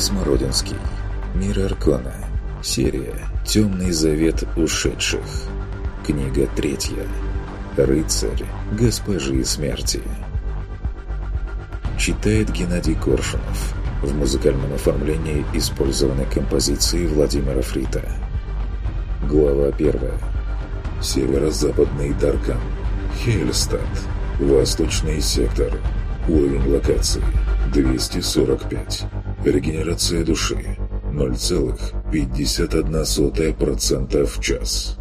Смородинский. Мир Аркона. Серия «Темный завет ушедших». Книга третья. Рыцарь госпожи смерти. Читает Геннадий Коршунов. В музыкальном оформлении использованы композиции Владимира Фрита. Глава первая. Северо-западный Даркан. Хельстад. Восточный сектор. Уровень локации 245. Регенерация души 0,51% в час.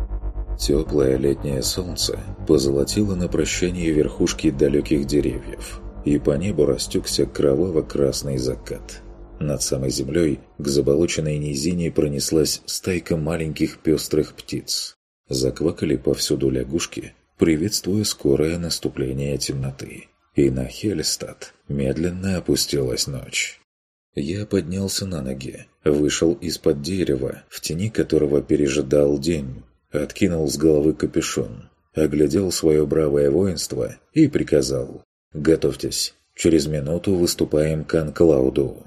Теплое летнее солнце позолотило на прощание верхушки далеких деревьев, и по небу растекся кроваво-красный закат. Над самой землей к заболоченной низине пронеслась стайка маленьких пестрых птиц. Заквакали повсюду лягушки, приветствуя скорое наступление темноты. И на Хельстад медленно опустилась ночь. Я поднялся на ноги, вышел из-под дерева, в тени которого пережидал день, откинул с головы капюшон, оглядел свое бравое воинство и приказал «Готовьтесь, через минуту выступаем к Анклауду».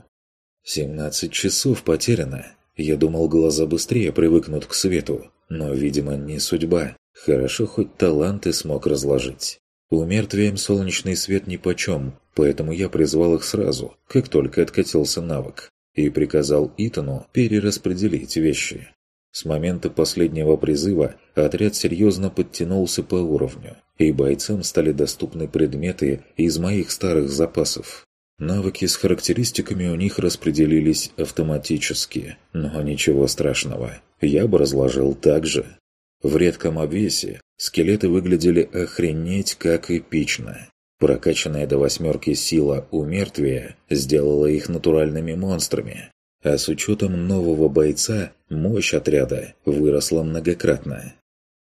«Семнадцать часов потеряно. Я думал, глаза быстрее привыкнут к свету, но, видимо, не судьба. Хорошо, хоть таланты смог разложить. У мертвием солнечный свет нипочем, поэтому я призвал их сразу, как только откатился навык, и приказал Итану перераспределить вещи. С момента последнего призыва отряд серьезно подтянулся по уровню, и бойцам стали доступны предметы из моих старых запасов. Навыки с характеристиками у них распределились автоматически, но ничего страшного. Я бы разложил так же. В редком обвесе скелеты выглядели охренеть как эпично. Прокачанная до восьмерки сила у мертвия сделала их натуральными монстрами. А с учетом нового бойца, мощь отряда выросла многократно.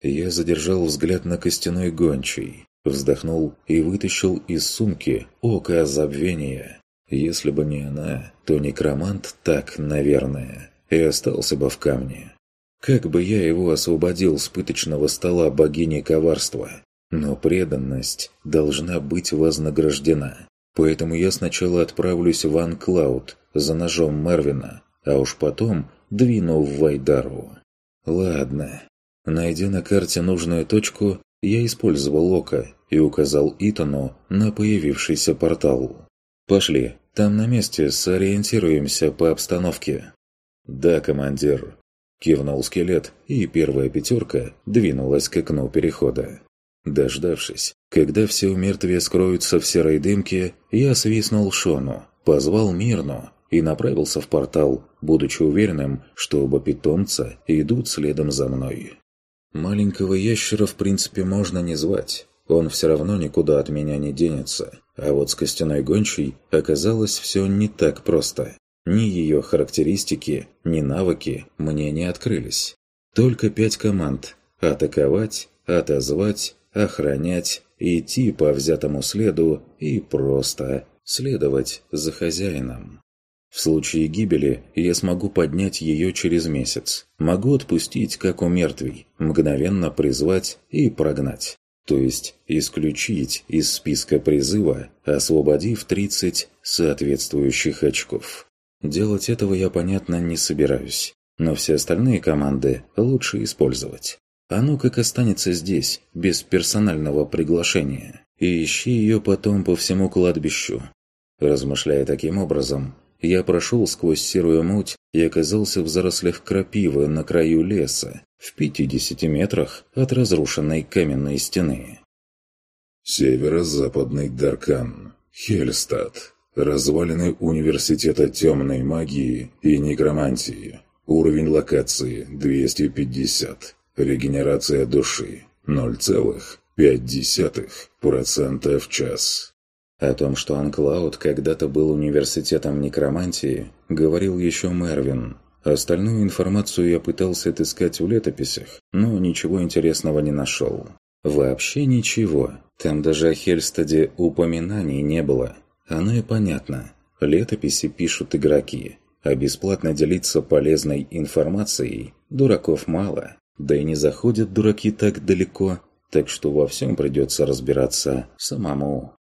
Я задержал взгляд на костяной гончий, вздохнул и вытащил из сумки око забвения. Если бы не она, то некромант так, наверное, и остался бы в камне. Как бы я его освободил с пыточного стола богини коварства? Но преданность должна быть вознаграждена. Поэтому я сначала отправлюсь в Анклауд за ножом Мервина, а уж потом двину в Вайдару. Ладно. Найдя на карте нужную точку, я использовал око и указал Итану на появившийся портал. «Пошли, там на месте сориентируемся по обстановке». «Да, командир», – кивнул скелет, и первая пятерка двинулась к окну перехода. Дождавшись, когда все умертвия скроются в серой дымке, я свистнул Шону, позвал Мирну и направился в портал, будучи уверенным, что оба питомца идут следом за мной. Маленького ящера в принципе можно не звать, он все равно никуда от меня не денется. А вот с костяной гончей оказалось все не так просто. Ни ее характеристики, ни навыки мне не открылись. Только пять команд – атаковать, отозвать, охранять, идти по взятому следу и просто следовать за хозяином. В случае гибели я смогу поднять ее через месяц. Могу отпустить, как у мертвей, мгновенно призвать и прогнать. То есть исключить из списка призыва, освободив 30 соответствующих очков. Делать этого я, понятно, не собираюсь. Но все остальные команды лучше использовать. А ну как останется здесь, без персонального приглашения. И ищи ее потом по всему кладбищу. Размышляя таким образом, я прошел сквозь серую муть и оказался в зарослях крапивы на краю леса, в 50 метрах от разрушенной каменной стены. Северо-западный Даркан. Хельстад. Развалины Университета темной магии и некромантии. Уровень локации 250. Регенерация души 0,5% в час. О том, что Анклауд когда-то был университетом некромантии, говорил еще Мервин. Остальную информацию я пытался отыскать в летописях, но ничего интересного не нашел. Вообще ничего. Там даже о Хельстаде упоминаний не было. Оно и понятно. Летописи пишут игроки, а бесплатно делиться полезной информацией дураков мало. Да и не заходят дураки так далеко, так что во всем придется разбираться самому.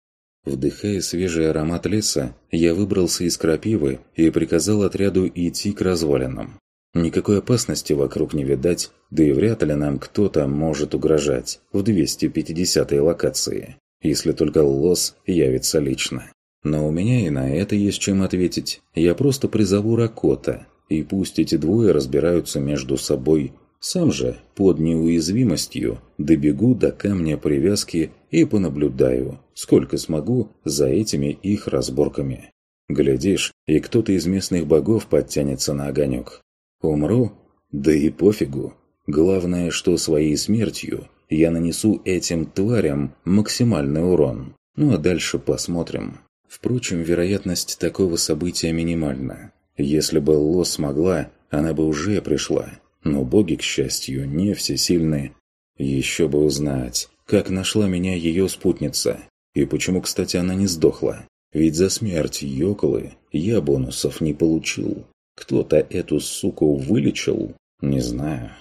Вдыхая свежий аромат леса, я выбрался из крапивы и приказал отряду идти к развалинам. Никакой опасности вокруг не видать, да и вряд ли нам кто-то может угрожать в 250-й локации, если только Лос явится лично. Но у меня и на это есть чем ответить. Я просто призову Ракота, и пусть эти двое разбираются между собой. Сам же, под неуязвимостью, добегу до камня привязки и понаблюдаю, сколько смогу за этими их разборками. Глядишь, и кто-то из местных богов подтянется на огонек. Умру? Да и пофигу. Главное, что своей смертью я нанесу этим тварям максимальный урон. Ну а дальше посмотрим. Впрочем, вероятность такого события минимальна. Если бы Ло смогла, она бы уже пришла. Но боги, к счастью, не всесильны. Еще бы узнать, как нашла меня ее спутница. И почему, кстати, она не сдохла. Ведь за смерть Йоколы я бонусов не получил. Кто-то эту суку вылечил? Не знаю.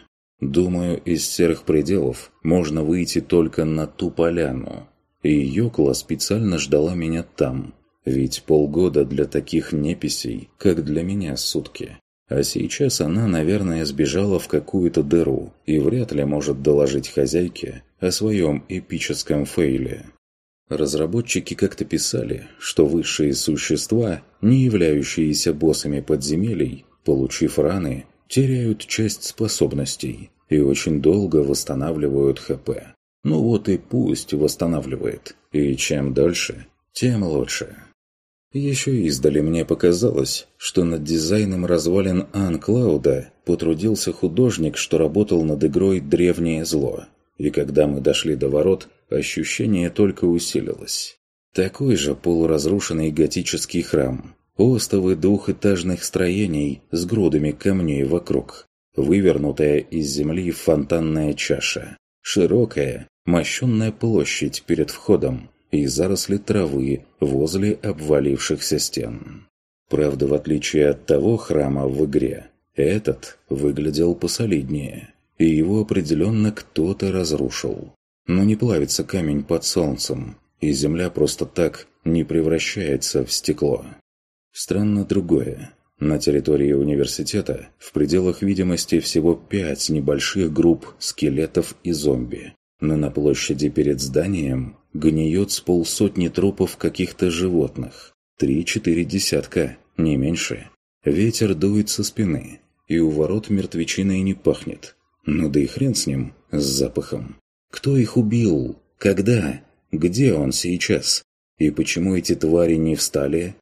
Думаю, из серых пределов можно выйти только на ту поляну. И Йокла специально ждала меня там, ведь полгода для таких неписей, как для меня сутки. А сейчас она, наверное, сбежала в какую-то дыру и вряд ли может доложить хозяйке о своем эпическом фейле. Разработчики как-то писали, что высшие существа, не являющиеся боссами подземелий, получив раны, теряют часть способностей и очень долго восстанавливают ХП. Ну вот и пусть восстанавливает, и чем дольше, тем лучше. Еще издали мне показалось, что над дизайном развалин Анклауда потрудился художник, что работал над игрой «Древнее зло». И когда мы дошли до ворот, ощущение только усилилось. Такой же полуразрушенный готический храм. Остовы двухэтажных строений с грудами камней вокруг. Вывернутая из земли фонтанная чаша. Широкая, мощенная площадь перед входом и заросли травы возле обвалившихся стен. Правда, в отличие от того храма в игре, этот выглядел посолиднее, и его определенно кто-то разрушил. Но не плавится камень под солнцем, и земля просто так не превращается в стекло. Странно другое. На территории университета в пределах видимости всего пять небольших групп скелетов и зомби, но на площади перед зданием гниет с полсотни трупов каких-то животных. Три-четыре десятка, не меньше. Ветер дует со спины, и у ворот мертвечиной не пахнет. Ну да и хрен с ним, с запахом. Кто их убил? Когда? Где он сейчас? И почему эти твари не встали?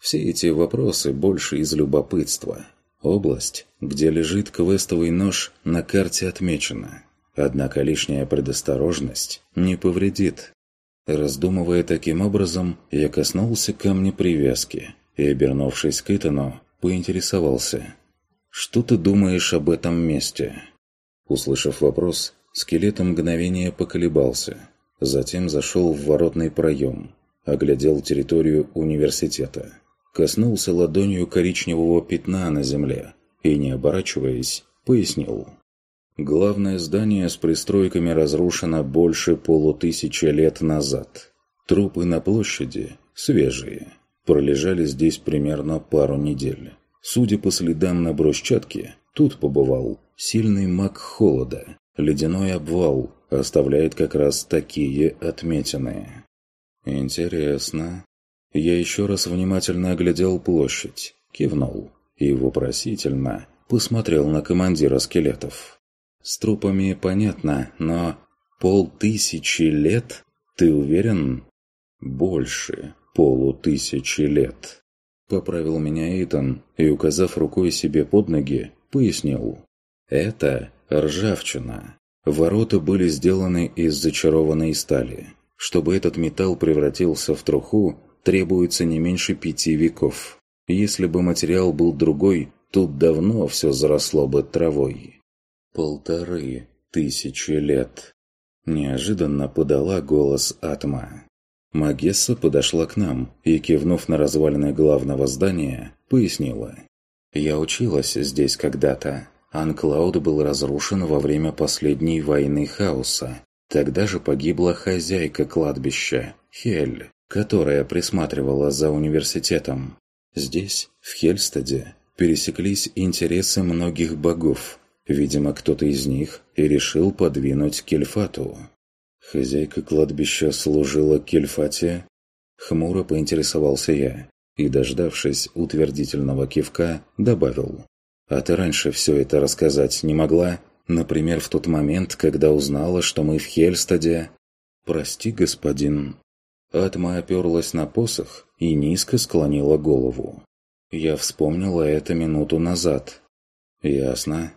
Все эти вопросы больше из любопытства. Область, где лежит квестовый нож, на карте отмечена. Однако лишняя предосторожность не повредит. Раздумывая таким образом, я коснулся камня привязки и, обернувшись к Итану, поинтересовался. «Что ты думаешь об этом месте?» Услышав вопрос, скелет мгновение поколебался, затем зашел в воротный проем, оглядел территорию университета, коснулся ладонью коричневого пятна на земле и, не оборачиваясь, пояснил. Главное здание с пристройками разрушено больше полутысячи лет назад. Трупы на площади свежие. Пролежали здесь примерно пару недель. Судя по следам на брусчатке, тут побывал сильный маг холода. Ледяной обвал оставляет как раз такие отметины. Интересно. Я еще раз внимательно оглядел площадь, кивнул и вопросительно посмотрел на командира скелетов. С трупами понятно, но полтысячи лет? Ты уверен? Больше полутысячи лет. Поправил меня Итан и, указав рукой себе под ноги, пояснил. Это ржавчина. Ворота были сделаны из зачарованной стали. Чтобы этот металл превратился в труху, требуется не меньше пяти веков. Если бы материал был другой, тут давно все заросло бы травой. Полторы тысячи лет. Неожиданно подала голос Атма. Магесса подошла к нам и, кивнув на развалины главного здания, пояснила. «Я училась здесь когда-то. Анклауд был разрушен во время последней войны хаоса. Тогда же погибла хозяйка кладбища, Хель. которая присматривала за университетом. Здесь, в Хельстаде, пересеклись интересы многих богов. Видимо, кто-то из них и решил подвинуть Кельфату. Хозяйка кладбища служила Кельфате? Хмуро поинтересовался я и, дождавшись утвердительного кивка, добавил. «А ты раньше все это рассказать не могла? Например, в тот момент, когда узнала, что мы в Хельстаде?» «Прости, господин». Атма оперлась на посох и низко склонила голову. Я вспомнила это минуту назад. «Ясно».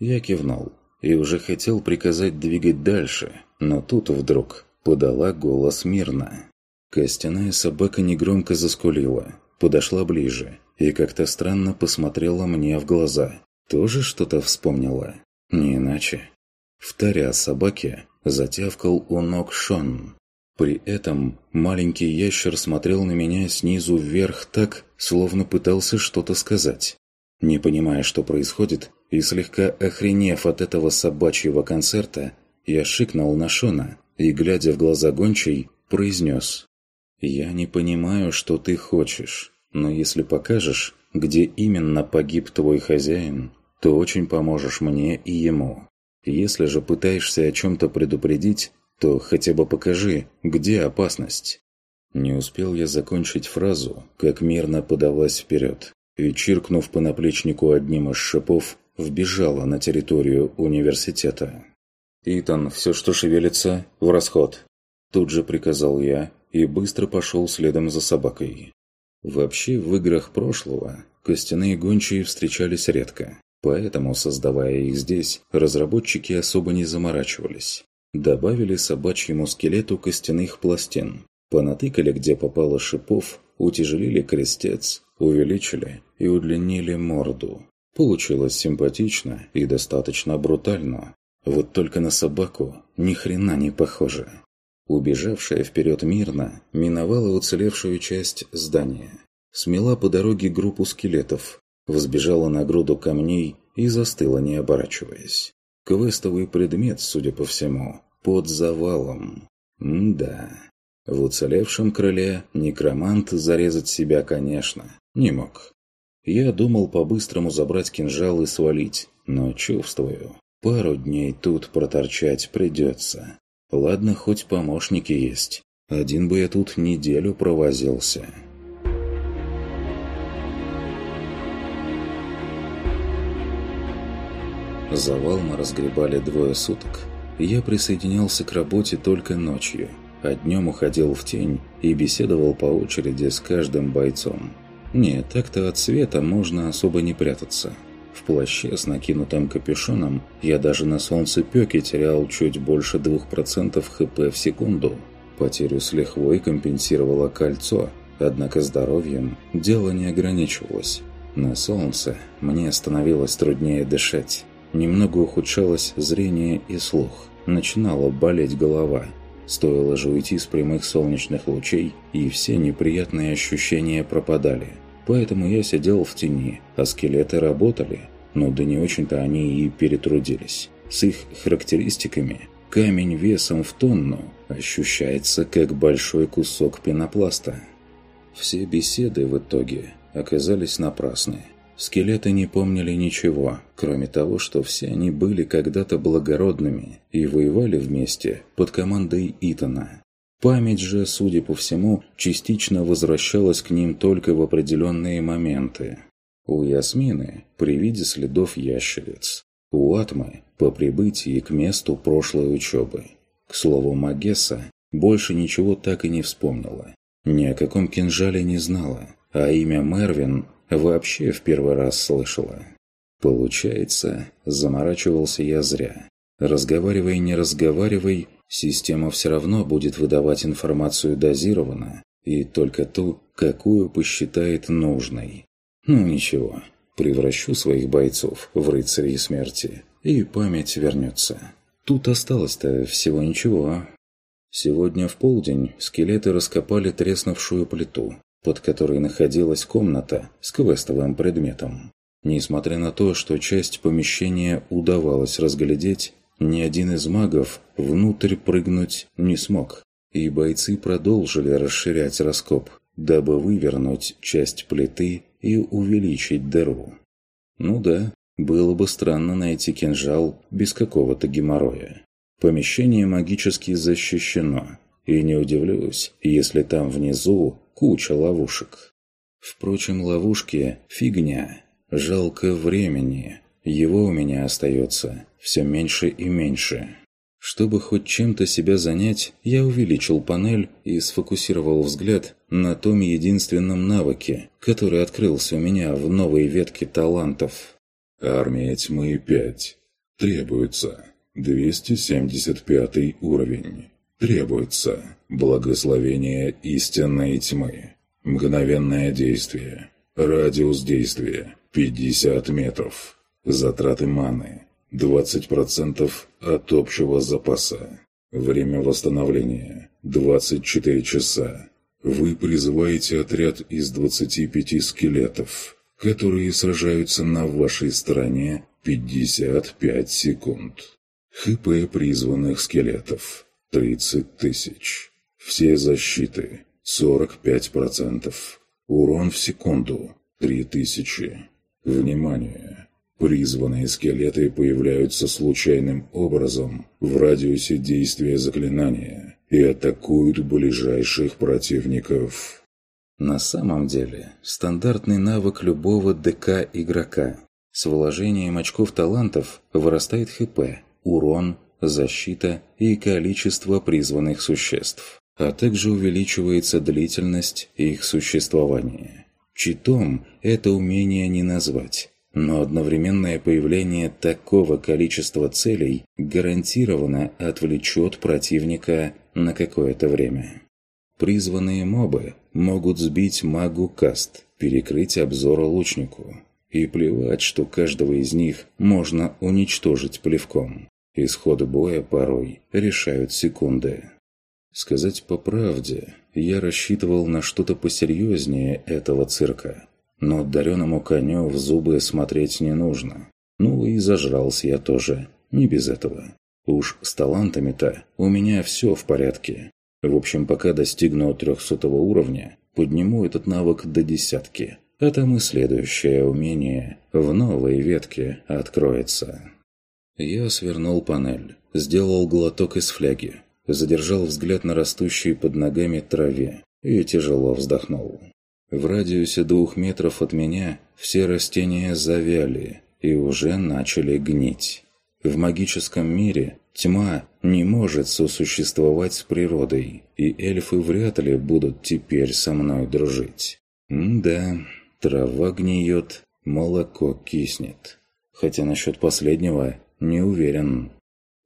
Я кивнул и уже хотел приказать двигать дальше, но тут вдруг подала голос мирно. Костяная собака негромко заскулила, подошла ближе и как-то странно посмотрела мне в глаза. Тоже что-то вспомнила? Не иначе. Вторя собаке затявкал у ног Шон. При этом маленький ящер смотрел на меня снизу вверх так, словно пытался что-то сказать. Не понимая, что происходит, и слегка охренев от этого собачьего концерта, я шикнул на Шона и, глядя в глаза гончей, произнес «Я не понимаю, что ты хочешь, но если покажешь, где именно погиб твой хозяин, то очень поможешь мне и ему. Если же пытаешься о чем-то предупредить, то хотя бы покажи, где опасность». Не успел я закончить фразу, как мирно подалась вперед и, чиркнув по наплечнику одним из шипов, вбежала на территорию университета. «Итан, все, что шевелится, в расход!» Тут же приказал я и быстро пошел следом за собакой. Вообще, в играх прошлого костяные гончие встречались редко, поэтому, создавая их здесь, разработчики особо не заморачивались. Добавили собачьему скелету костяных пластин, понатыкали где попало шипов, утяжелили крестец, увеличили и удлинили морду. Получилось симпатично и достаточно брутально. Вот только на собаку ни хрена не похоже. Убежавшая вперед мирно, миновала уцелевшую часть здания. Смела по дороге группу скелетов, взбежала на груду камней и застыла, не оборачиваясь. Квестовый предмет, судя по всему, под завалом. М да. В уцелевшем крыле некромант зарезать себя, конечно, не мог. Я думал по-быстрому забрать кинжал и свалить, но чувствую, пару дней тут проторчать придется. Ладно, хоть помощники есть. Один бы я тут неделю провозился. Завал мы разгребали двое суток. Я присоединялся к работе только ночью, а днем уходил в тень и беседовал по очереди с каждым бойцом. Нет, так-то от света можно особо не прятаться. В плаще с накинутым капюшоном я даже на солнцепёке терял чуть больше 2% хп в секунду. Потерю с лихвой компенсировало кольцо, однако здоровьем дело не ограничивалось. На солнце мне становилось труднее дышать. Немного ухудшалось зрение и слух. Начинала болеть голова. Стоило же уйти с прямых солнечных лучей, и все неприятные ощущения пропадали. Поэтому я сидел в тени, а скелеты работали. Но да не очень-то они и перетрудились. С их характеристиками камень весом в тонну ощущается как большой кусок пенопласта. Все беседы в итоге оказались напрасны. Скелеты не помнили ничего, кроме того, что все они были когда-то благородными и воевали вместе под командой Итана. Память же, судя по всему, частично возвращалась к ним только в определенные моменты. У Ясмины при виде следов ящериц. У Атмы по прибытии к месту прошлой учебы. К слову, Магесса больше ничего так и не вспомнила. Ни о каком кинжале не знала, а имя Мервин вообще в первый раз слышала. Получается, заморачивался я зря. Разговаривай, не разговаривай, система все равно будет выдавать информацию дозированно и только ту, какую посчитает нужной. Ну ничего, превращу своих бойцов в рыцарей смерти, и память вернется. Тут осталось-то всего ничего. Сегодня в полдень скелеты раскопали треснувшую плиту, под которой находилась комната с квестовым предметом. Несмотря на то, что часть помещения удавалось разглядеть, ни один из магов внутрь прыгнуть не смог. и бойцы продолжили расширять раскоп, дабы вывернуть часть плиты и увеличить дыру. Ну да, было бы странно найти кинжал без какого-то геморроя. Помещение магически защищено, и не удивлюсь, если там внизу куча ловушек. Впрочем, ловушки – фигня. Жалко времени. Его у меня остается все меньше и меньше. Чтобы хоть чем-то себя занять, я увеличил панель и сфокусировал взгляд на том единственном навыке, который открылся у меня в новой ветке талантов. Армия тьмы 5. Требуется 275 уровень. Требуется благословение истинной тьмы. Мгновенное действие. Радиус действия 50 метров. Затраты маны 20% от общего запаса. Время восстановления – 24 часа. Вы призываете отряд из 25 скелетов, которые сражаются на вашей стороне 55 секунд. ХП призванных скелетов – 30 тысяч. Все защиты – 45%. Урон в секунду – 3000. Внимание! Призванные скелеты появляются случайным образом в радиусе действия заклинания и атакуют ближайших противников. На самом деле, стандартный навык любого ДК-игрока. С вложением очков талантов вырастает ХП, урон, защита и количество призванных существ, а также увеличивается длительность их существования. Читом это умение не назвать но одновременное появление такого количества целей гарантированно отвлечет противника на какое-то время. Призванные мобы могут сбить магу каст, перекрыть обзор лучнику. И плевать, что каждого из них можно уничтожить плевком. Исход боя порой решают секунды. Сказать по правде, я рассчитывал на что-то посерьезнее этого цирка. Но дареному коню в зубы смотреть не нужно. Ну и зажрался я тоже, не без этого. Уж с талантами-то у меня все в порядке. В общем, пока достигну трехсотого уровня, подниму этот навык до десятки. А там и следующее умение в новой ветке откроется. Я свернул панель, сделал глоток из фляги, задержал взгляд на растущей под ногами траве и тяжело вздохнул. В радиусе двух метров от меня все растения завяли и уже начали гнить. В магическом мире тьма не может сосуществовать с природой, и эльфы вряд ли будут теперь со мной дружить. М да, трава гниет, молоко киснет. Хотя насчет последнего не уверен.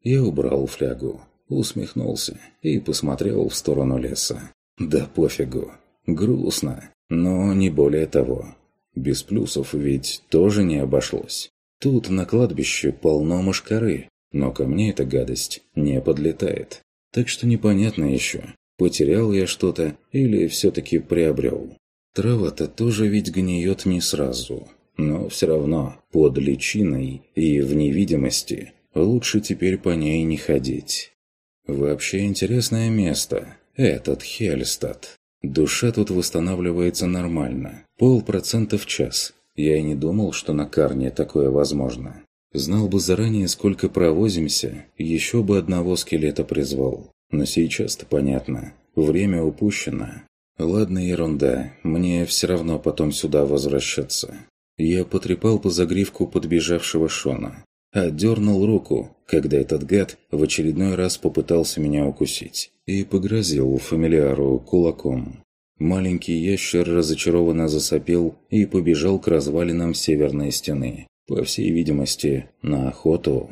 Я убрал флягу, усмехнулся и посмотрел в сторону леса. Да пофигу. Грустно. Но не более того. Без плюсов ведь тоже не обошлось. Тут на кладбище полно мошкары, но ко мне эта гадость не подлетает. Так что непонятно еще, потерял я что-то или все-таки приобрел. Трава-то тоже ведь гниет не сразу. Но все равно под личиной и в невидимости лучше теперь по ней не ходить. Вообще интересное место, этот Хельстад. Душа тут восстанавливается нормально. Полпроцента в час. Я и не думал, что на Карне такое возможно. Знал бы заранее, сколько провозимся, еще бы одного скелета призвал. Но сейчас-то понятно. Время упущено. Ладно, ерунда. Мне все равно потом сюда возвращаться. Я потрепал по загривку подбежавшего Шона. Отдернул руку, когда этот гад в очередной раз попытался меня укусить и погрозил фамилиару кулаком. Маленький ящер разочарованно засопел и побежал к развалинам северной стены, по всей видимости, на охоту.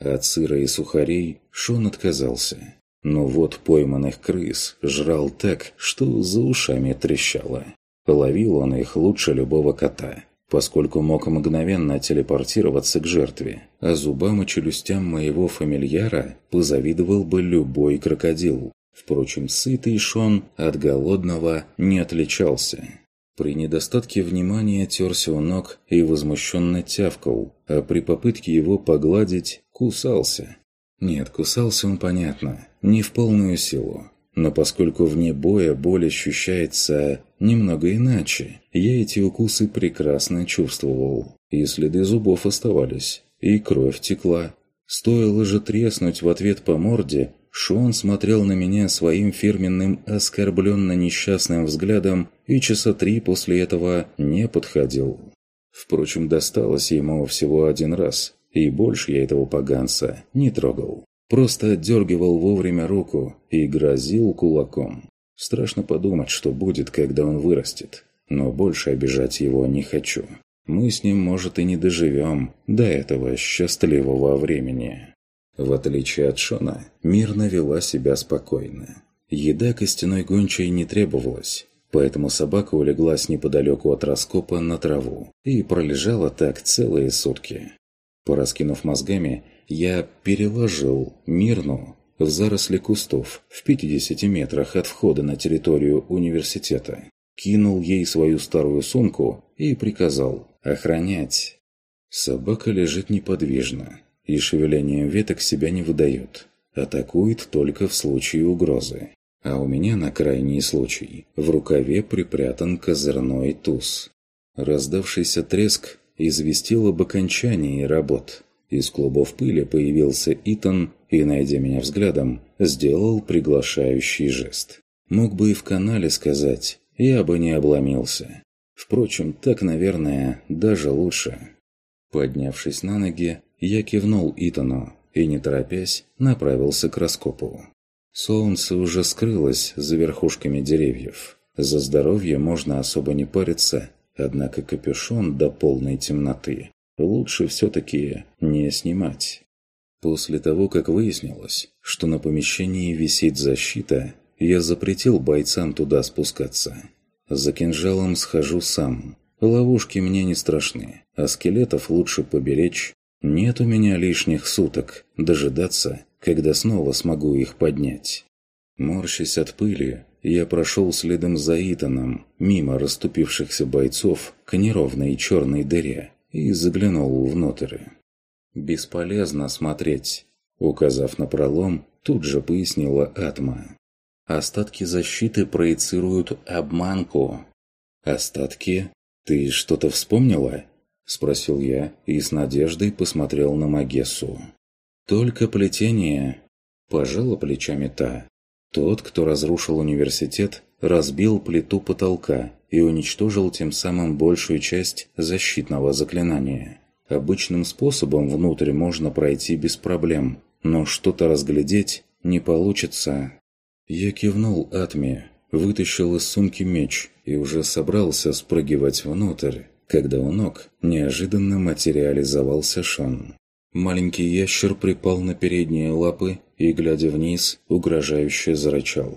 От сыра и сухарей Шон отказался. Но вот пойманных крыс жрал так, что за ушами трещало. Ловил он их лучше любого кота, поскольку мог мгновенно телепортироваться к жертве, а зубам и челюстям моего фамильяра позавидовал бы любой крокодил. Впрочем, сытый Шон от голодного не отличался. При недостатке внимания терся у ног и возмущенно тявкал, а при попытке его погладить кусался. Нет, кусался он, понятно, не в полную силу. Но поскольку вне боя боль ощущается немного иначе, я эти укусы прекрасно чувствовал. И следы зубов оставались, и кровь текла. Стоило же треснуть в ответ по морде, Шон смотрел на меня своим фирменным оскорбленно-несчастным взглядом и часа три после этого не подходил. Впрочем, досталось ему всего один раз, и больше я этого поганца не трогал. Просто отдергивал вовремя руку и грозил кулаком. Страшно подумать, что будет, когда он вырастет. Но больше обижать его не хочу. Мы с ним, может, и не доживем до этого счастливого времени. В отличие от Шона, мирно вела себя спокойно. Еда костяной гончей не требовалась, поэтому собака улеглась неподалеку от раскопа на траву и пролежала так целые сутки. Пораскинув мозгами, я переложил Мирну в заросли кустов в 50 метрах от входа на территорию университета, кинул ей свою старую сумку и приказал охранять. Собака лежит неподвижно и шевелением веток себя не выдает. Атакует только в случае угрозы. А у меня на крайний случай в рукаве припрятан козырной туз. Раздавшийся треск известил об окончании работ. Из клубов пыли появился Итан и, найдя меня взглядом, сделал приглашающий жест. Мог бы и в канале сказать, я бы не обломился. Впрочем, так, наверное, даже лучше. Поднявшись на ноги, я кивнул Итану и, не торопясь, направился к раскопу. Солнце уже скрылось за верхушками деревьев. За здоровье можно особо не париться, однако капюшон до полной темноты лучше все-таки не снимать. После того, как выяснилось, что на помещении висит защита, я запретил бойцам туда спускаться. За кинжалом схожу сам. Ловушки мне не страшны, а скелетов лучше поберечь. Нет у меня лишних суток дожидаться, когда снова смогу их поднять. Морщась от пыли, я прошел следом за Итаном, мимо расступившихся бойцов к неровной черной дыре, и заглянул внутрь. «Бесполезно смотреть», — указав на пролом, тут же пояснила Атма. «Остатки защиты проецируют обманку». «Остатки? Ты что-то вспомнила?» — спросил я и с надеждой посмотрел на Магессу. «Только плетение», – пожала плечами та. Тот, кто разрушил университет, разбил плиту потолка и уничтожил тем самым большую часть защитного заклинания. Обычным способом внутрь можно пройти без проблем, но что-то разглядеть не получится. Я кивнул Атме, вытащил из сумки меч и уже собрался спрыгивать внутрь, когда у ног неожиданно материализовался Шон. Маленький ящер припал на передние лапы и, глядя вниз, угрожающе зарычал.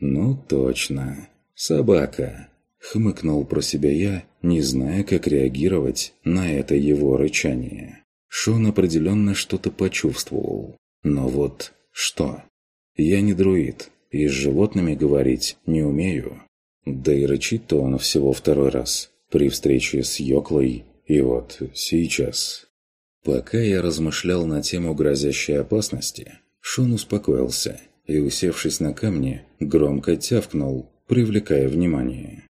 «Ну точно. Собака!» Хмыкнул про себя я, не зная, как реагировать на это его рычание. Шон определенно что-то почувствовал. Но вот что? Я не друид, и с животными говорить не умею. Да и рычит-то он всего второй раз, при встрече с Йоклой, и вот сейчас. Пока я размышлял на тему грозящей опасности, Шон успокоился и, усевшись на камне, громко тявкнул, привлекая внимание.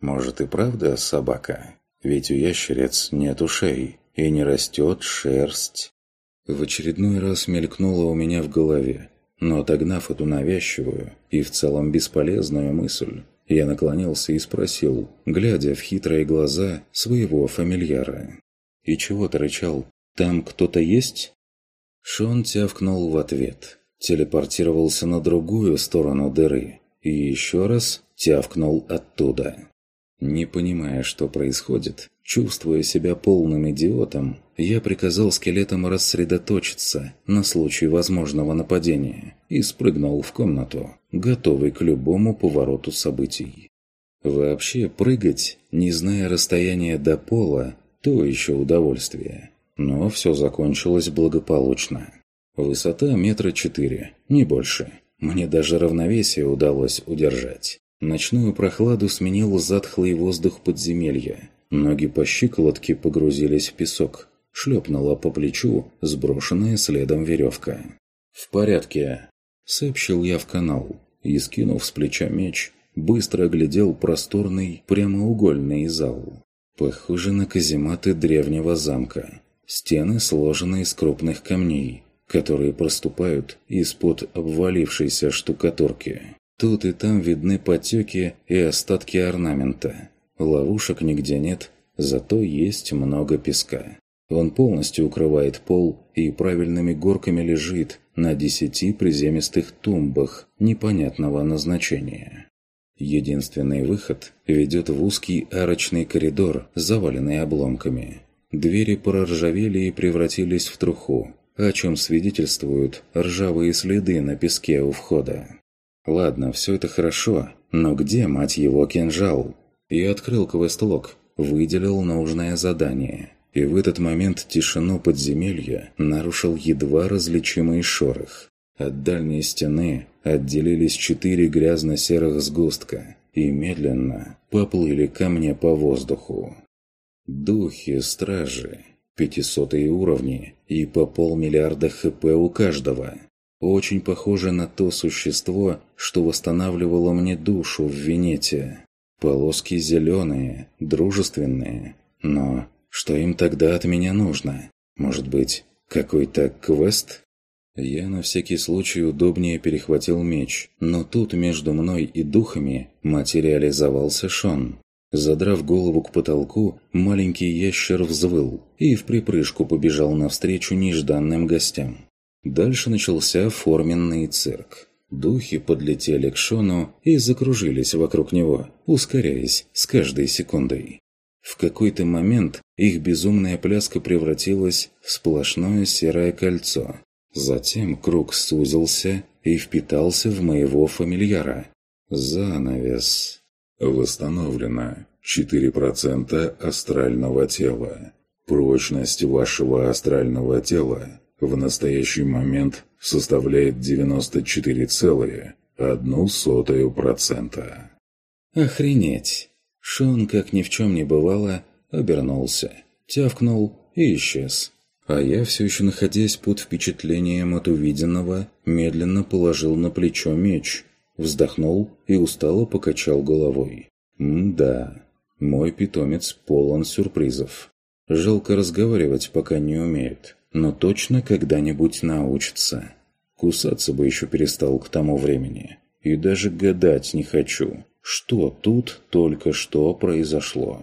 Может и правда собака? Ведь у ящериц нет ушей и не растет шерсть. В очередной раз мелькнуло у меня в голове, но отогнав эту навязчивую и в целом бесполезную мысль, я наклонился и спросил, глядя в хитрые глаза своего фамильяра. «И чего ты рычал? Там кто-то есть?» Шон тявкнул в ответ, телепортировался на другую сторону дыры и еще раз тявкнул оттуда. Не понимая, что происходит, чувствуя себя полным идиотом, я приказал скелетам рассредоточиться на случай возможного нападения и спрыгнул в комнату, готовый к любому повороту событий. Вообще прыгать, не зная расстояния до пола, то еще удовольствие. Но все закончилось благополучно. Высота метра четыре, не больше. Мне даже равновесие удалось удержать. Ночную прохладу сменил затхлый воздух подземелья. Ноги по щиколотке погрузились в песок. Шлепнула по плечу сброшенная следом веревка. «В порядке», — сообщил я в канал. и, скинув с плеча меч, быстро оглядел просторный прямоугольный зал. Похоже на казематы древнего замка. Стены сложены из крупных камней, которые проступают из-под обвалившейся штукатурки. Тут и там видны потеки и остатки орнамента. Ловушек нигде нет, зато есть много песка. Он полностью укрывает пол и правильными горками лежит на десяти приземистых тумбах непонятного назначения. Единственный выход ведет в узкий арочный коридор, заваленный обломками. Двери проржавели и превратились в труху, о чем свидетельствуют ржавые следы на песке у входа. Ладно, все это хорошо, но где, мать его, кинжал? Я открыл квест-лог, выделил нужное задание – и в этот момент тишину подземелья нарушил едва различимый шорох. От дальней стены отделились четыре грязно-серых сгустка и медленно поплыли ко мне по воздуху. Духи-стражи, пятисотые уровни и по полмиллиарда хп у каждого. Очень похоже на то существо, что восстанавливало мне душу в Венете. Полоски зеленые, дружественные, но что им тогда от меня нужно? Может быть, какой-то квест? Я на всякий случай удобнее перехватил меч, но тут между мной и духами материализовался Шон. Задрав голову к потолку, маленький ящер взвыл и в припрыжку побежал навстречу нежданным гостям. Дальше начался форменный цирк. Духи подлетели к Шону и закружились вокруг него, ускоряясь с каждой секундой. В какой-то момент их безумная пляска превратилась в сплошное серое кольцо. Затем круг сузился и впитался в моего фамильяра. Занавес. Восстановлено 4% астрального тела. Прочность вашего астрального тела в настоящий момент составляет 94,1%. Охренеть! Шон, как ни в чем не бывало, обернулся, тявкнул и исчез. А я, все еще находясь под впечатлением от увиденного, медленно положил на плечо меч, вздохнул и устало покачал головой. М-да, мой питомец полон сюрпризов. Жалко разговаривать, пока не умеет, но точно когда-нибудь научится. Кусаться бы еще перестал к тому времени. И даже гадать не хочу, что тут только что произошло.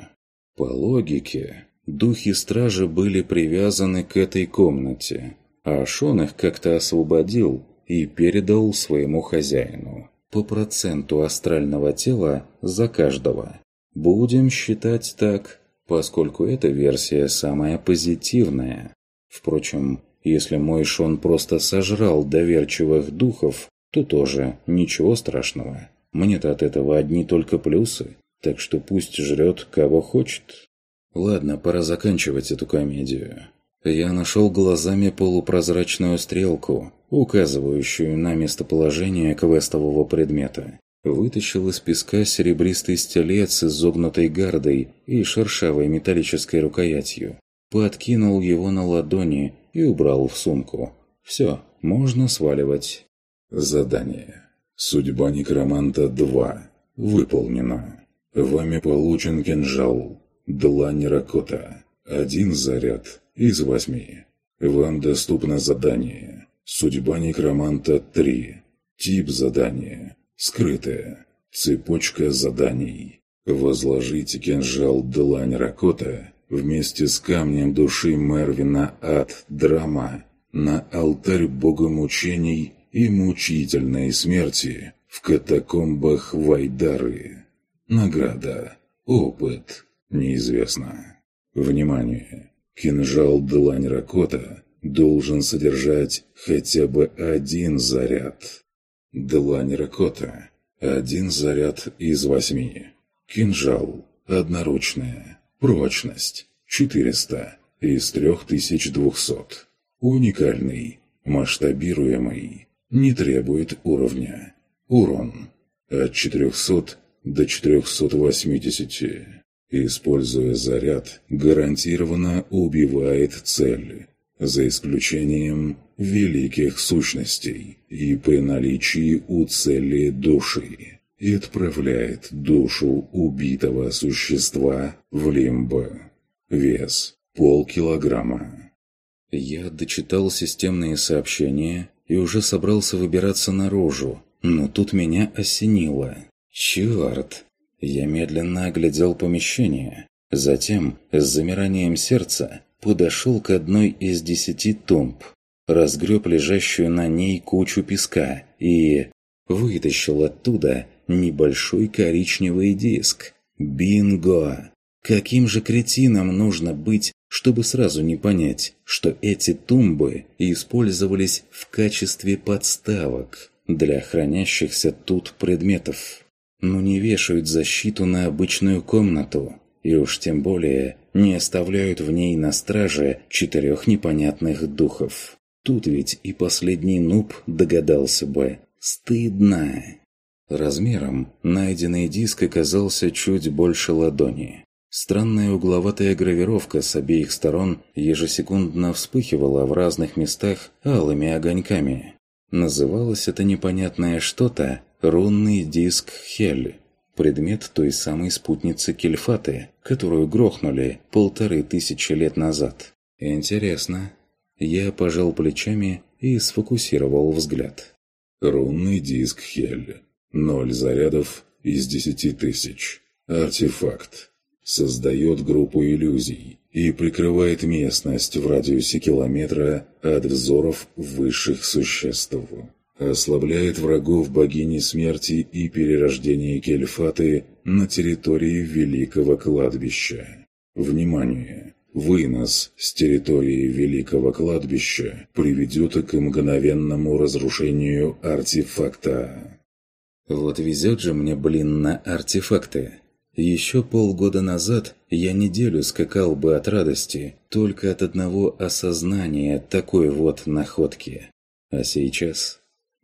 По логике, духи стражи были привязаны к этой комнате, а Шон их как-то освободил и передал своему хозяину. По проценту астрального тела за каждого. Будем считать так, поскольку эта версия самая позитивная. Впрочем, если мой Шон просто сожрал доверчивых духов, то тоже ничего страшного. Мне-то от этого одни только плюсы, так что пусть жрет кого хочет. Ладно, пора заканчивать эту комедию. Я нашел глазами полупрозрачную стрелку, указывающую на местоположение квестового предмета. Вытащил из песка серебристый стелец с изогнутой гардой и шершавой металлической рукоятью. Подкинул его на ладони и убрал в сумку. Все, можно сваливать. Задание. Судьба некроманта 2. Выполнена. Вами получен кинжал. Длань Ракота. Один заряд из восьми. Вам доступно задание. Судьба некроманта 3. Тип задания. Скрытая. Цепочка заданий. Возложите кинжал Длань Ракота вместе с камнем души Мервина от Драма на алтарь бога мучений и мучительной смерти в катакомбах Вайдары. Награда. Опыт. Неизвестно. Внимание! Кинжал Длань Ракота должен содержать хотя бы один заряд. Длань Ракота. Один заряд из восьми. Кинжал. Одноручная. Прочность. 400 из 3200. Уникальный. Масштабируемый не требует уровня. Урон от 400 до 480. Используя заряд, гарантированно убивает цель, за исключением великих сущностей и при наличии у цели души и отправляет душу убитого существа в лимбо. Вес – полкилограмма. Я дочитал системные сообщения и уже собрался выбираться наружу, но тут меня осенило. Черт! Я медленно оглядел помещение. Затем, с замиранием сердца, подошел к одной из десяти тумб, разгреб лежащую на ней кучу песка и... вытащил оттуда небольшой коричневый диск. Бинго! Каким же кретином нужно быть, чтобы сразу не понять, что эти тумбы использовались в качестве подставок для хранящихся тут предметов? Ну не вешают защиту на обычную комнату, и уж тем более не оставляют в ней на страже четырех непонятных духов. Тут ведь и последний нуб догадался бы. Стыдно. Размером найденный диск оказался чуть больше ладони. Странная угловатая гравировка с обеих сторон ежесекундно вспыхивала в разных местах алыми огоньками. Называлось это непонятное что-то «рунный диск Хель», предмет той самой спутницы Кельфаты, которую грохнули полторы тысячи лет назад. Интересно. Я пожал плечами и сфокусировал взгляд. Рунный диск Хель. Ноль зарядов из десяти тысяч. Артефакт. Создает группу иллюзий и прикрывает местность в радиусе километра от взоров высших существ ослабляет врагов богини смерти и перерождения Кельфаты на территории Великого Кладбища. Внимание! Вынос с территории Великого Кладбища приведет к мгновенному разрушению артефакта. Вот везет же мне, блин, на артефакты. Еще полгода назад я неделю скакал бы от радости только от одного осознания такой вот находки. А сейчас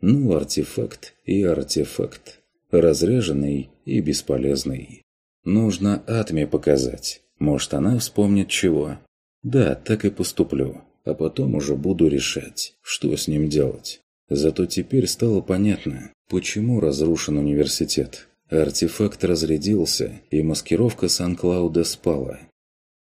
ну, артефакт и артефакт. Разряженный и бесполезный. Нужно Атме показать. Может, она вспомнит чего. Да, так и поступлю. А потом уже буду решать, что с ним делать. Зато теперь стало понятно, почему разрушен университет. Артефакт разрядился, и маскировка Сан-Клауда спала.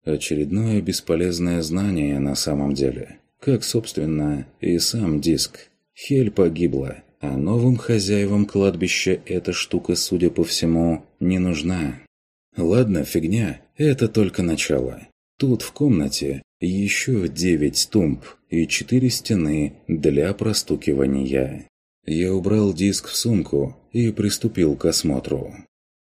Очередное бесполезное знание на самом деле. Как, собственно, и сам диск. Хель погибла, а новым хозяевам кладбища эта штука, судя по всему, не нужна. Ладно, фигня, это только начало. Тут в комнате еще девять тумб и четыре стены для простукивания. Я убрал диск в сумку и приступил к осмотру.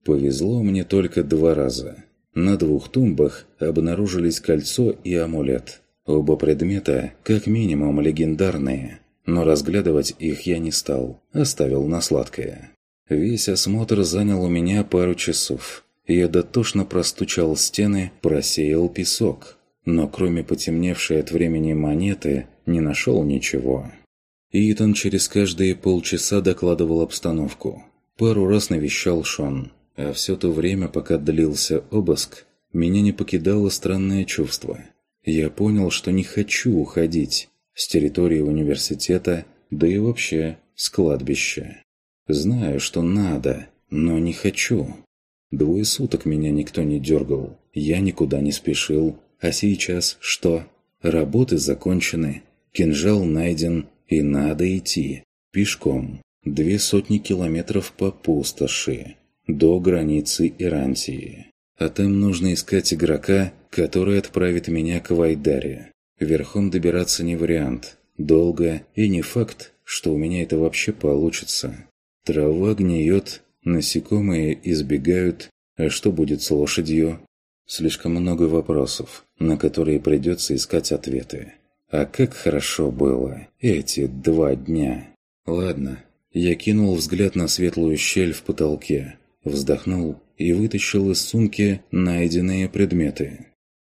Повезло мне только два раза. На двух тумбах обнаружились кольцо и амулет. Оба предмета, как минимум, легендарные но разглядывать их я не стал, оставил на сладкое. Весь осмотр занял у меня пару часов. Я дотошно простучал стены, просеял песок, но кроме потемневшей от времени монеты не нашел ничего. Итан через каждые полчаса докладывал обстановку. Пару раз навещал Шон, а все то время, пока длился обыск, меня не покидало странное чувство. Я понял, что не хочу уходить, с территории университета, да и вообще с кладбища. Знаю, что надо, но не хочу. Двое суток меня никто не дергал, я никуда не спешил. А сейчас что? Работы закончены, кинжал найден, и надо идти. Пешком. Две сотни километров по пустоши. До границы Ирантии. А там нужно искать игрока, который отправит меня к Вайдаре. Верхом добираться не вариант. Долго, и не факт, что у меня это вообще получится. Трава гниет, насекомые избегают, а что будет с лошадью? Слишком много вопросов, на которые придется искать ответы. А как хорошо было эти два дня. Ладно, я кинул взгляд на светлую щель в потолке, вздохнул и вытащил из сумки найденные предметы.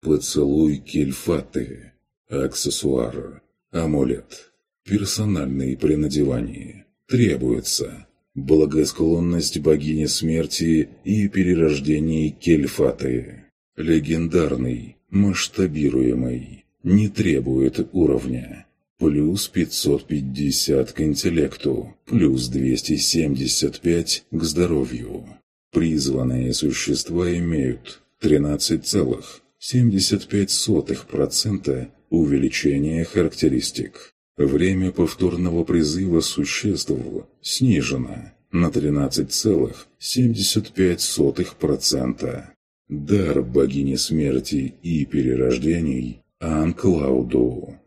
«Поцелуй кельфаты!» Аксессуар. Амулет. Персональный при надевании. Требуется. Благосклонность богини смерти и перерождений Кельфаты. Легендарный, масштабируемый. Не требует уровня. плюс 550 к интеллекту, плюс 275 к здоровью. Призванные существа имеют 13,75% увеличения характеристик. Время повторного призыва существ снижено на 13,75%. Дар богини смерти и перерождений Анклауду.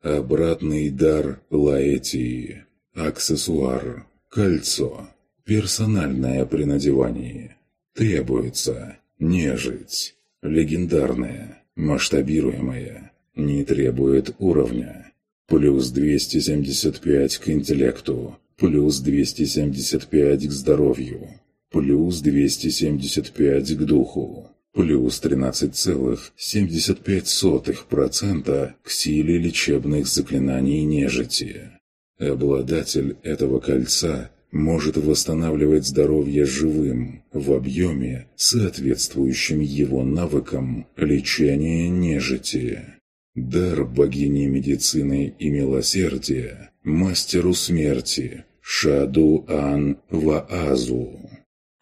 Обратный дар Лаэтии. Аксессуар. Кольцо. Персональное при надевании. Требуется. Нежить. Легендарное. Масштабируемое. Не требует уровня. Плюс 275 к интеллекту. Плюс 275 к здоровью. Плюс 275 к духу. Плюс 13,75% к силе лечебных заклинаний нежити. Обладатель этого кольца может восстанавливать здоровье живым в объеме, соответствующем его навыкам лечения нежити. Дар богини медицины и милосердия, мастеру смерти, Шаду Ан Ваазу.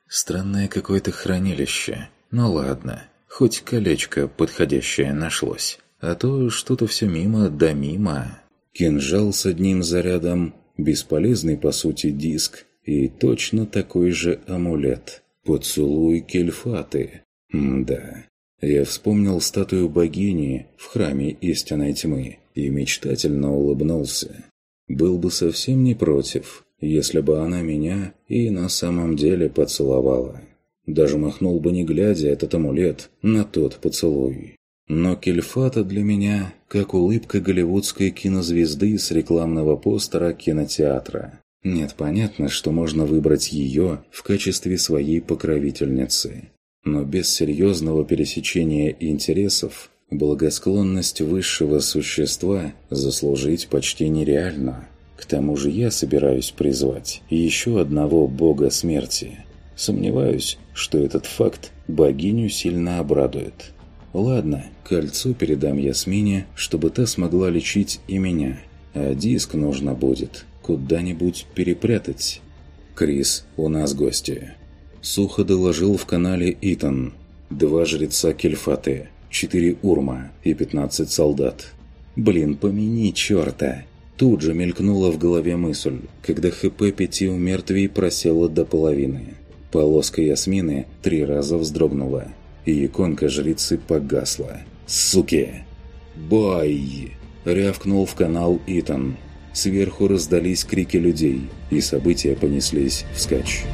Странное какое-то хранилище. Ну ладно, хоть колечко подходящее нашлось. А то что-то все мимо да мимо. Кинжал с одним зарядом, бесполезный по сути диск и точно такой же амулет. Поцелуй Кельфаты. М-да. Я вспомнил статую богини в храме истинной тьмы и мечтательно улыбнулся. Был бы совсем не против, если бы она меня и на самом деле поцеловала. Даже махнул бы не глядя этот амулет на тот поцелуй. Но кельфата для меня как улыбка голливудской кинозвезды с рекламного постера кинотеатра. Нет, понятно, что можно выбрать ее в качестве своей покровительницы. Но без серьезного пересечения интересов благосклонность высшего существа заслужить почти нереально. К тому же я собираюсь призвать еще одного бога смерти. Сомневаюсь, что этот факт богиню сильно обрадует. Ладно, кольцо передам Ясмине, чтобы та смогла лечить и меня. А диск нужно будет куда-нибудь перепрятать. Крис, у нас гости. Сухо доложил в канале Итан. Два жреца Кельфаты, четыре урма и пятнадцать солдат. Блин, помяни черта. Тут же мелькнула в голове мысль, когда ХП пяти у мертвей просела до половины. Полоска Ясмины три раза вздрогнула, и иконка жрицы погасла. «Суки!» «Бай!» – рявкнул в канал Итан. Сверху раздались крики людей, и события понеслись вскачь.